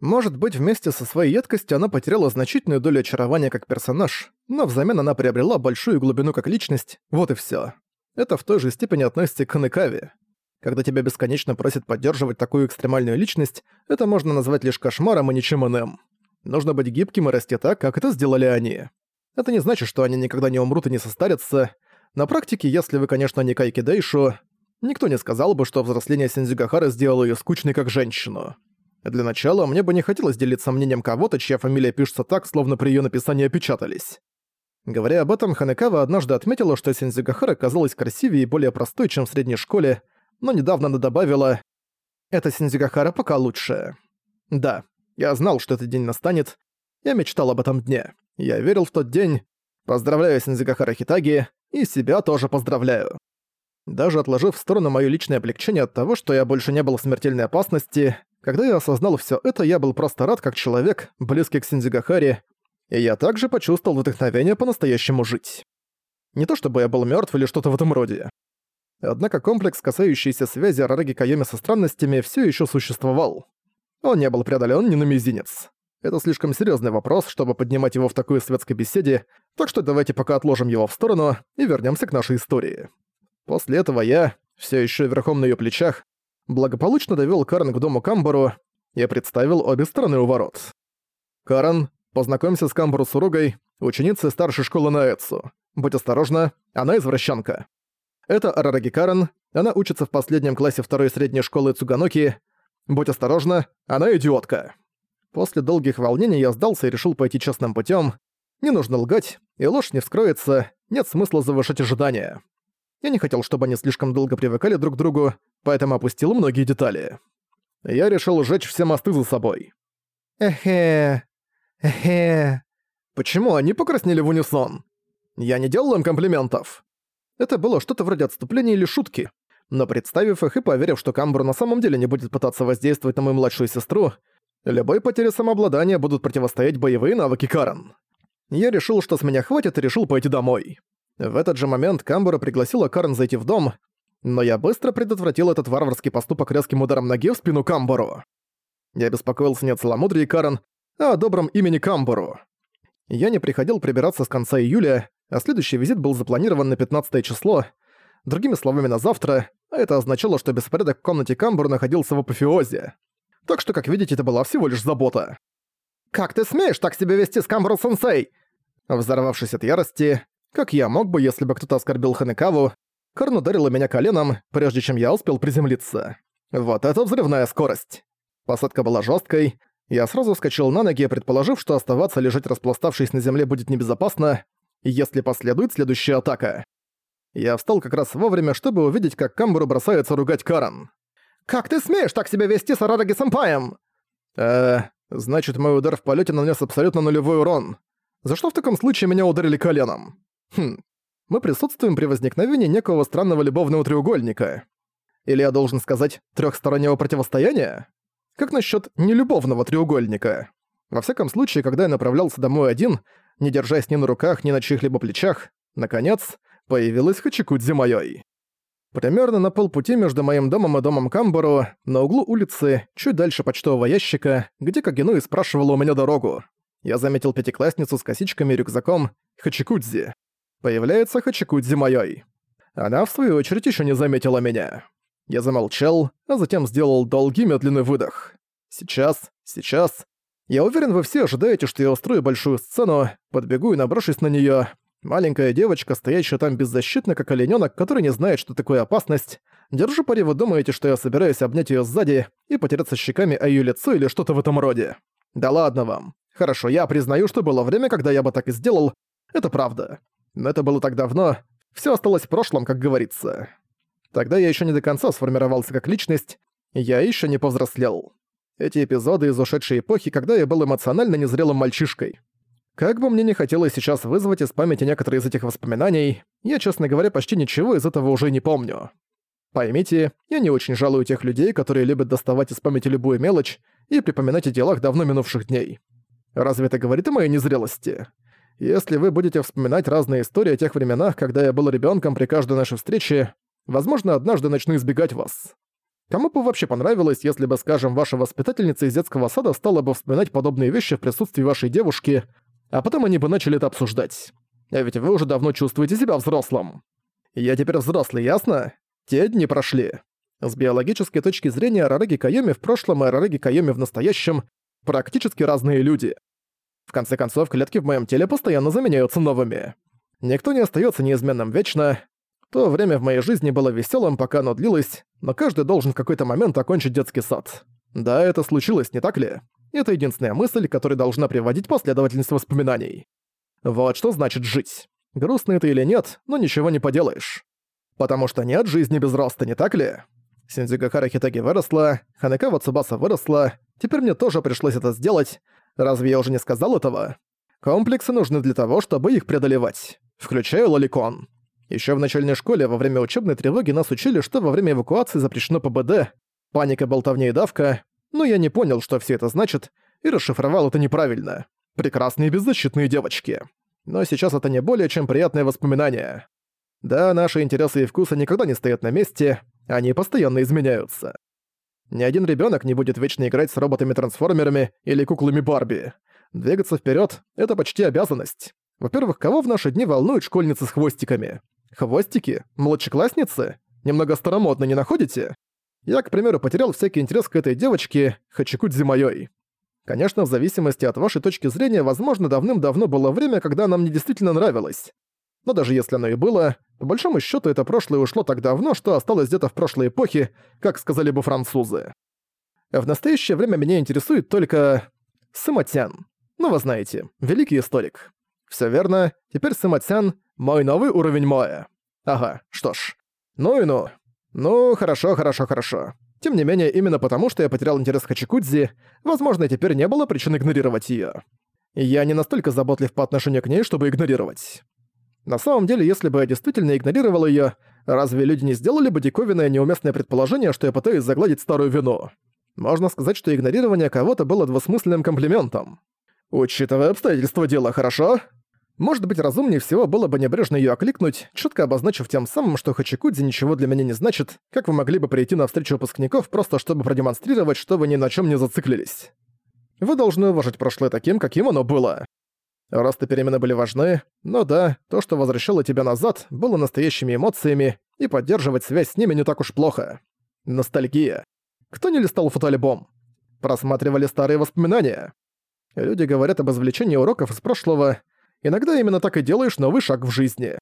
Может быть, вместе со своей едкостью она потеряла значительную долю очарования как персонаж, но взамен она приобрела большую глубину как личность, вот и всё. Это в той же степени относится к Ханекаве. Когда тебя бесконечно просят поддерживать такую экстремальную личность, это можно назвать лишь кошмаром и ничем иным. Нужно быть гибким и расти так, как это сделали они. Это не значит, что они никогда не умрут и не состарятся. На практике, если вы, конечно, не Кайки Дейшу, никто не сказал бы, что взросление Синдзюгахары сделало её скучной как женщину. Для начала мне бы не хотелось делиться мнением кого-то, чья фамилия пишется так, словно при её написании опечатались. Говоря об этом, Ханекава однажды отметила, что Сензюгахара казалась красивее и более простой, чем в средней школе, но недавно она добавила «Это Сензюгахара пока лучше». Да, я знал, что этот день настанет. Я мечтал об этом дне. Я верил в тот день. Поздравляю Сензюгахара Хитаги, и себя тоже поздравляю. Даже отложив в сторону моё личное облегчение от того, что я больше не был в смертельной опасности, когда я осознал всё это, я был просто рад как человек, близкий к Синдзюгахаре, и я также почувствовал вдохновение по-настоящему жить. Не то чтобы я был мёртв или что-то в этом роде. Однако комплекс, касающийся связи Арараги Кайоми со странностями, всё ещё существовал. Он не был преодолён ни на мизинец. Это слишком серьёзный вопрос, чтобы поднимать его в такой светской беседе, так что давайте пока отложим его в сторону и вернёмся к нашей истории. После этого я, всё ещё верхом на её плечах, благополучно довёл Карен к дому Камбару и представил обе стороны у ворот. «Карен, познакомься с Камбару Суругой, ученицей старшей школы на Эцу. Будь осторожна, она извращенка. Это Арараги Карен, она учится в последнем классе второй средней школы Цуганоки. Будь осторожна, она идиотка». После долгих волнений я сдался и решил пойти честным путём. Не нужно лгать, и ложь не вскроется, нет смысла завышать ожидания. Я не хотел, чтобы они слишком долго привыкали друг к другу, поэтому опустил многие детали. Я решил сжечь все мосты за собой. Эхе, эхе. Почему они покраснели в унисон? Я не делал им комплиментов. Это было что-то вроде отступления или шутки. Но представив их и поверив, что Камбру на самом деле не будет пытаться воздействовать на мою младшую сестру, любой потере самообладания будут противостоять боевые навыки Карен. Я решил, что с меня хватит, и решил пойти домой. В этот же момент Камбура пригласила Карен зайти в дом, но я быстро предотвратил этот варварский поступок резким ударом ноги в спину Камбору. Я беспокоился не о целомудрии Карен, а о добром имени Камбору. Я не приходил прибираться с конца июля, а следующий визит был запланирован на 15 число, другими словами, на завтра, а это означало, что беспорядок в комнате Камбору находился в апофеозе. Так что, как видите, это была всего лишь забота. «Как ты смеешь так себя вести с Камбору-сенсей?» Взорвавшись от ярости, как я мог бы, если бы кто-то оскорбил Ханекаву, Карн ударила меня коленом, прежде чем я успел приземлиться. Вот это взрывная скорость. Посадка была жесткой. Я сразу вскочил на ноги, предположив, что оставаться лежать распластавшись на земле будет небезопасно, если последует следующая атака. Я встал как раз вовремя, чтобы увидеть, как Камбуру бросается ругать Каран. «Как ты смеешь так себя вести с Арараги-сэмпаем?» «Э, значит, мой удар в полете нанес абсолютно нулевой урон. За что в таком случае меня ударили коленом?» «Хм, мы присутствуем при возникновении некого странного любовного треугольника. Или я должен сказать, трехстороннего противостояния? Как насчет нелюбовного треугольника? Во всяком случае, когда я направлялся домой один, не держась ни на руках, ни на чьих-либо плечах, наконец, появилась Хачикудзи моей. Примерно на полпути между моим домом и домом Камбару, на углу улицы, чуть дальше почтового ящика, где Кагенуи спрашивала у меня дорогу. Я заметил пятиклассницу с косичками и рюкзаком Хачикудзи появляется Хачикудзи моей. Она, в свою очередь, еще не заметила меня. Я замолчал, а затем сделал долгий медленный выдох. Сейчас, сейчас. Я уверен, вы все ожидаете, что я устрою большую сцену, подбегу и наброшусь на нее. Маленькая девочка, стоящая там беззащитно, как оленёнок, который не знает, что такое опасность. Держу пари, вы думаете, что я собираюсь обнять ее сзади и потеряться щеками о ее лицо или что-то в этом роде. Да ладно вам. Хорошо, я признаю, что было время, когда я бы так и сделал. Это правда. Но это было так давно, все осталось в прошлом, как говорится. Тогда я еще не до конца сформировался как личность, я еще не повзрослел. Эти эпизоды из ушедшей эпохи, когда я был эмоционально незрелым мальчишкой. Как бы мне не хотелось сейчас вызвать из памяти некоторые из этих воспоминаний, я, честно говоря, почти ничего из этого уже не помню. Поймите, я не очень жалую тех людей, которые любят доставать из памяти любую мелочь и припоминать о делах давно минувших дней. Разве это говорит о моей незрелости? Если вы будете вспоминать разные истории о тех временах, когда я был ребенком при каждой нашей встрече, возможно, однажды начну избегать вас. Кому бы вообще понравилось, если бы, скажем, ваша воспитательница из детского сада стала бы вспоминать подобные вещи в присутствии вашей девушки, а потом они бы начали это обсуждать? А ведь вы уже давно чувствуете себя взрослым. Я теперь взрослый, ясно? Те дни прошли. С биологической точки зрения Арараги Кайоми в прошлом и Арараги Кайоми в настоящем практически разные люди. В конце концов, клетки в моем теле постоянно заменяются новыми. Никто не остается неизменным вечно. То время в моей жизни было веселым, пока оно длилось, но каждый должен в какой-то момент окончить детский сад. Да, это случилось, не так ли? Это единственная мысль, которая должна приводить последовательность воспоминаний. Вот что значит жить. Грустно это или нет, но ничего не поделаешь. Потому что нет жизни без роста, не так ли? Синдзюгахара Хитаги выросла, Ханекава Цубаса выросла, теперь мне тоже пришлось это сделать. Разве я уже не сказал этого? Комплексы нужны для того, чтобы их преодолевать. Включаю лоликон. Еще в начальной школе во время учебной тревоги нас учили, что во время эвакуации запрещено ПБД, паника, болтовня и давка, но я не понял, что все это значит, и расшифровал это неправильно. Прекрасные беззащитные девочки. Но сейчас это не более чем приятное воспоминание. Да, наши интересы и вкусы никогда не стоят на месте, они постоянно изменяются. Ни один ребенок не будет вечно играть с роботами-трансформерами или куклами Барби. Двигаться вперед это почти обязанность. Во-первых, кого в наши дни волнуют школьницы с хвостиками? Хвостики? Младшеклассницы? Немного старомодно, не находите? Я, к примеру, потерял всякий интерес к этой девочке, Хачикудзи Майой. Конечно, в зависимости от вашей точки зрения, возможно, давным-давно было время, когда она мне действительно нравилась. Но даже если оно и было, по большому счету это прошлое ушло так давно, что осталось где-то в прошлой эпохе, как сказали бы французы. В настоящее время меня интересует только... Сыматян. Ну вы знаете, великий историк. Все верно, теперь Сыматян — мой новый уровень Моя. Ага, что ж. Ну и ну. Ну, хорошо, хорошо, хорошо. Тем не менее, именно потому, что я потерял интерес к Хачикудзи, возможно, теперь не было причин игнорировать её. Я не настолько заботлив по отношению к ней, чтобы игнорировать. На самом деле, если бы я действительно игнорировал её, разве люди не сделали бы диковинное неуместное предположение, что я пытаюсь загладить старую вину? Можно сказать, что игнорирование кого-то было двусмысленным комплиментом. Учитывая обстоятельства дела, хорошо? Может быть, разумнее всего было бы небрежно её окликнуть, четко обозначив тем самым, что Хачикудзи ничего для меня не значит, как вы могли бы прийти на встречу выпускников просто чтобы продемонстрировать, что вы ни на чём не зациклились. Вы должны уважать прошлое таким, каким оно было. Рост и перемены были важны, но да, то, что возвращало тебя назад, было настоящими эмоциями, и поддерживать связь с ними не так уж плохо. Ностальгия. Кто не листал фотоальбом? Просматривали старые воспоминания. Люди говорят об извлечении уроков из прошлого. Иногда именно так и делаешь новый шаг в жизни.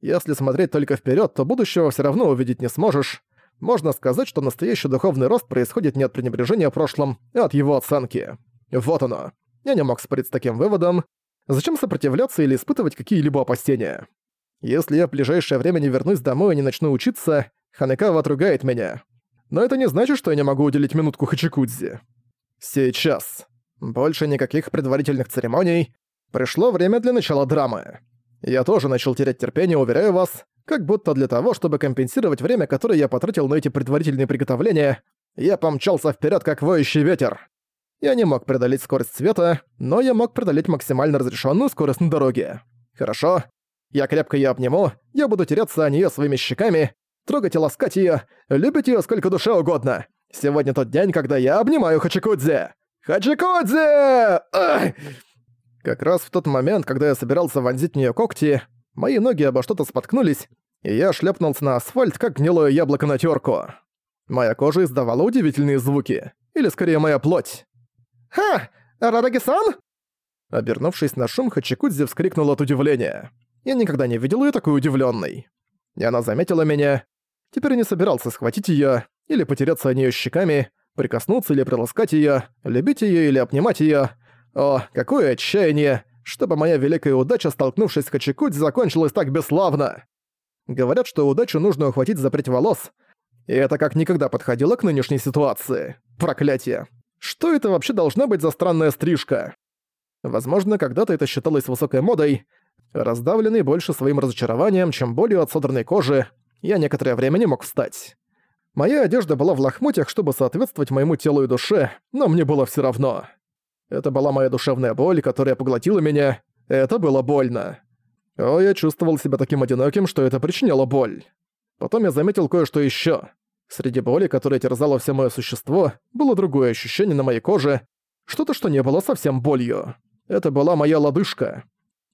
Если смотреть только вперед, то будущего все равно увидеть не сможешь. Можно сказать, что настоящий духовный рост происходит не от пренебрежения прошлым, а от его оценки. Вот оно. Я не мог спорить с таким выводом, Зачем сопротивляться или испытывать какие-либо опасения? Если я в ближайшее время не вернусь домой и не начну учиться, Ханекава отругает меня. Но это не значит, что я не могу уделить минутку Хачикудзи. Сейчас. Больше никаких предварительных церемоний. Пришло время для начала драмы. Я тоже начал терять терпение, уверяю вас, как будто для того, чтобы компенсировать время, которое я потратил на эти предварительные приготовления, я помчался вперед как воющий ветер. Я не мог преодолеть скорость света, но я мог преодолеть максимально разрешенную скорость на дороге. Хорошо. Я крепко её обниму, я буду тереться о неё своими щеками, трогать и ласкать её, любить её сколько душе угодно. Сегодня тот день, когда я обнимаю Хачикудзе. Хачикудзе! Ах! Как раз в тот момент, когда я собирался вонзить в неё когти, мои ноги обо что-то споткнулись, и я шлепнулся на асфальт, как гнилое яблоко на тёрку. Моя кожа издавала удивительные звуки. Или скорее моя плоть. «Ха! Рараги-сан?» Обернувшись на шум, Хачикудзи вскрикнул от удивления. Я никогда не видел её такой удивлённой. И она заметила меня. Теперь не собирался схватить её, или потеряться о неё щеками, прикоснуться или приласкать её, любить её или обнимать её. О, какое отчаяние! Чтобы моя великая удача, столкнувшись с Хачикудзи, закончилась так бесславно! Говорят, что удачу нужно ухватить за прядь волос, и это как никогда подходило к нынешней ситуации. Проклятие. Что это вообще должна быть за странная стрижка? Возможно, когда-то это считалось высокой модой. Раздавленный больше своим разочарованием, чем болью от содранной кожи, я некоторое время не мог встать. Моя одежда была в лохмотьях, чтобы соответствовать моему телу и душе, но мне было все равно. Это была моя душевная боль, которая поглотила меня. Это было больно. О, я чувствовал себя таким одиноким, что это причиняло боль. Потом я заметил кое-что еще. Среди боли, которая терзала все мое существо, было другое ощущение на моей коже, что-то, что не было совсем болью. Это была моя лодыжка.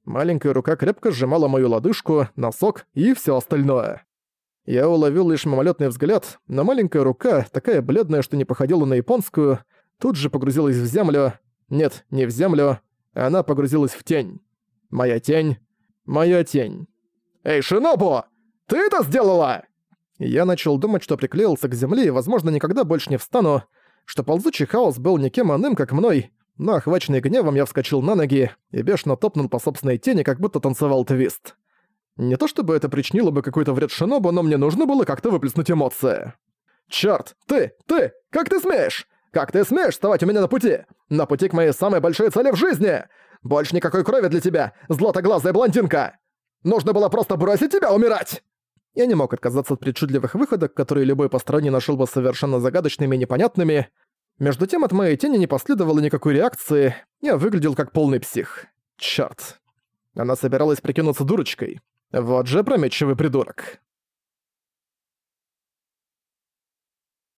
Маленькая рука крепко сжимала мою лодыжку, носок и все остальное. Я уловил лишь мимолетный взгляд, но маленькая рука, такая бледная, что не походила на японскую, тут же погрузилась в землю. Нет, не в землю. Она погрузилась в тень. Моя тень. Моя тень. «Эй, Шинобу! Ты это сделала?» Я начал думать, что приклеился к земле и, возможно, никогда больше не встану, что ползучий хаос был никем иным, как мной, но охваченный гневом я вскочил на ноги и бешено топнул по собственной тени, как будто танцевал твист. Не то чтобы это причинило бы какой-то вред Шинобу, но мне нужно было как-то выплеснуть эмоции. «Чёрт! Ты! Ты! Как ты смеешь? Как ты смеешь вставать у меня на пути? На пути к моей самой большой цели в жизни! Больше никакой крови для тебя, златоглазая блондинка! Нужно было просто бросить тебя умирать!» Я не мог отказаться от причудливых выходок, которые любой посторонний нашел бы совершенно загадочными и непонятными. Между тем от моей тени не последовало никакой реакции, я выглядел как полный псих. Чёрт. Она собиралась прикинуться дурочкой. Вот же прометчивый придурок.